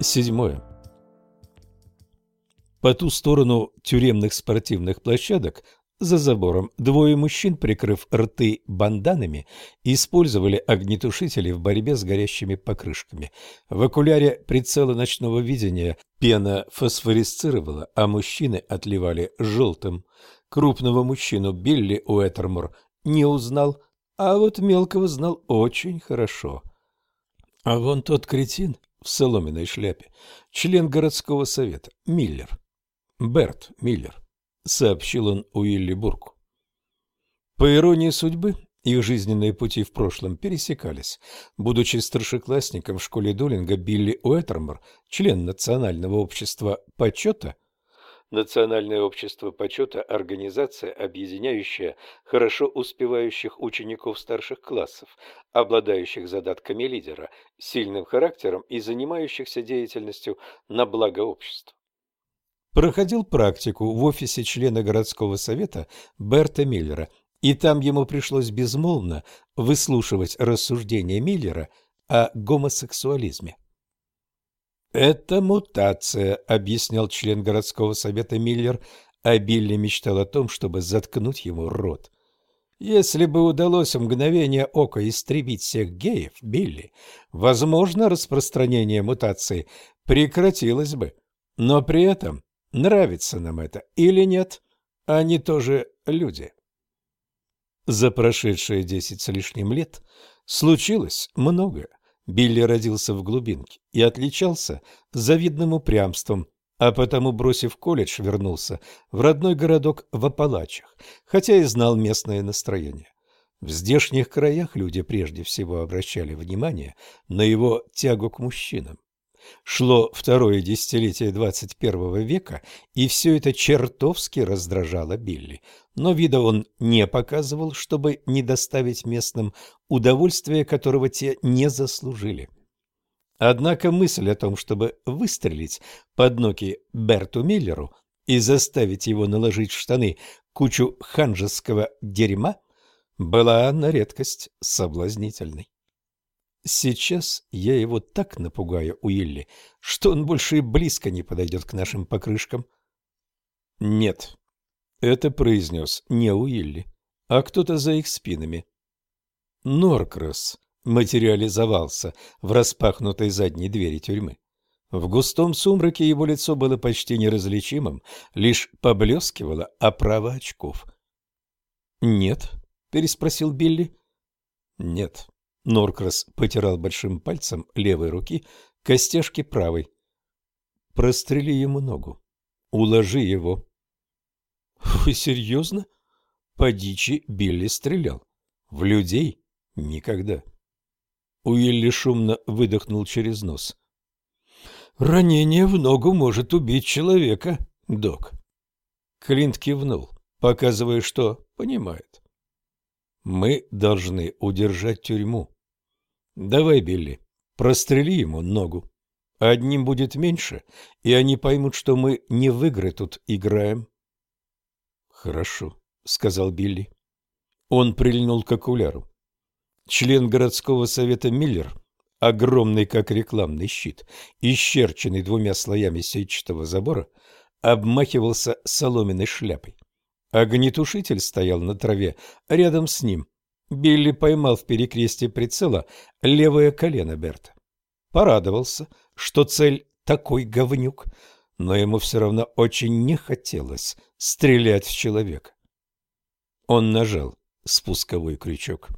Седьмое. По ту сторону тюремных спортивных площадок за забором двое мужчин, прикрыв рты банданами, использовали огнетушители в борьбе с горящими покрышками. В окуляре прицела ночного видения пена фосфорисцировала, а мужчины отливали желтым. Крупного мужчину Билли Уэттермор не узнал, а вот мелкого знал очень хорошо. А вон тот кретин в соломенной шляпе, член городского совета, Миллер. Берт Миллер, сообщил он Уилли Бурку. По иронии судьбы, их жизненные пути в прошлом пересекались. Будучи старшеклассником в школе Долинга, Билли Уэттермор, член Национального общества почета, Национальное общество почета – организация, объединяющая хорошо успевающих учеников старших классов, обладающих задатками лидера, сильным характером и занимающихся деятельностью на благо общества. Проходил практику в офисе члена городского совета Берта Миллера, и там ему пришлось безмолвно выслушивать рассуждения Миллера о гомосексуализме. «Это мутация», — объяснял член городского совета Миллер, а Билли мечтал о том, чтобы заткнуть ему рот. «Если бы удалось мгновение ока истребить всех геев, Билли, возможно, распространение мутации прекратилось бы. Но при этом, нравится нам это или нет, они тоже люди». За прошедшие десять с лишним лет случилось многое. Билли родился в глубинке и отличался завидным упрямством, а потому, бросив колледж, вернулся в родной городок в Апалачах, хотя и знал местное настроение. В здешних краях люди прежде всего обращали внимание на его тягу к мужчинам. Шло второе десятилетие двадцать первого века, и все это чертовски раздражало Билли, но вида он не показывал, чтобы не доставить местным удовольствия, которого те не заслужили. Однако мысль о том, чтобы выстрелить под ноги Берту Миллеру и заставить его наложить в штаны кучу ханжеского дерьма, была на редкость соблазнительной. Сейчас я его так напугаю, Уилли, что он больше и близко не подойдет к нашим покрышкам. Нет, это произнес не Уилли, а кто-то за их спинами. Норкросс материализовался в распахнутой задней двери тюрьмы. В густом сумраке его лицо было почти неразличимым, лишь поблескивало оправа очков. «Нет?» — переспросил Билли. «Нет», Норкрас потирал большим пальцем левой руки костяшки правой. Прострели ему ногу. Уложи его. Вы серьезно? По дичи Билли стрелял. В людей никогда. Уилли шумно выдохнул через нос. Ранение в ногу может убить человека, док. Клинт кивнул, показывая, что понимает. Мы должны удержать тюрьму. Давай, Билли, прострели ему ногу. Одним будет меньше, и они поймут, что мы не в игры тут играем. Хорошо, сказал Билли. Он прильнул к окуляру. Член городского совета Миллер, огромный как рекламный щит, исчерченный двумя слоями сетчатого забора, обмахивался соломенной шляпой. Огнетушитель стоял на траве рядом с ним, Билли поймал в перекрестие прицела левое колено Берта. Порадовался, что цель такой говнюк, но ему все равно очень не хотелось стрелять в человека. Он нажал спусковой крючок.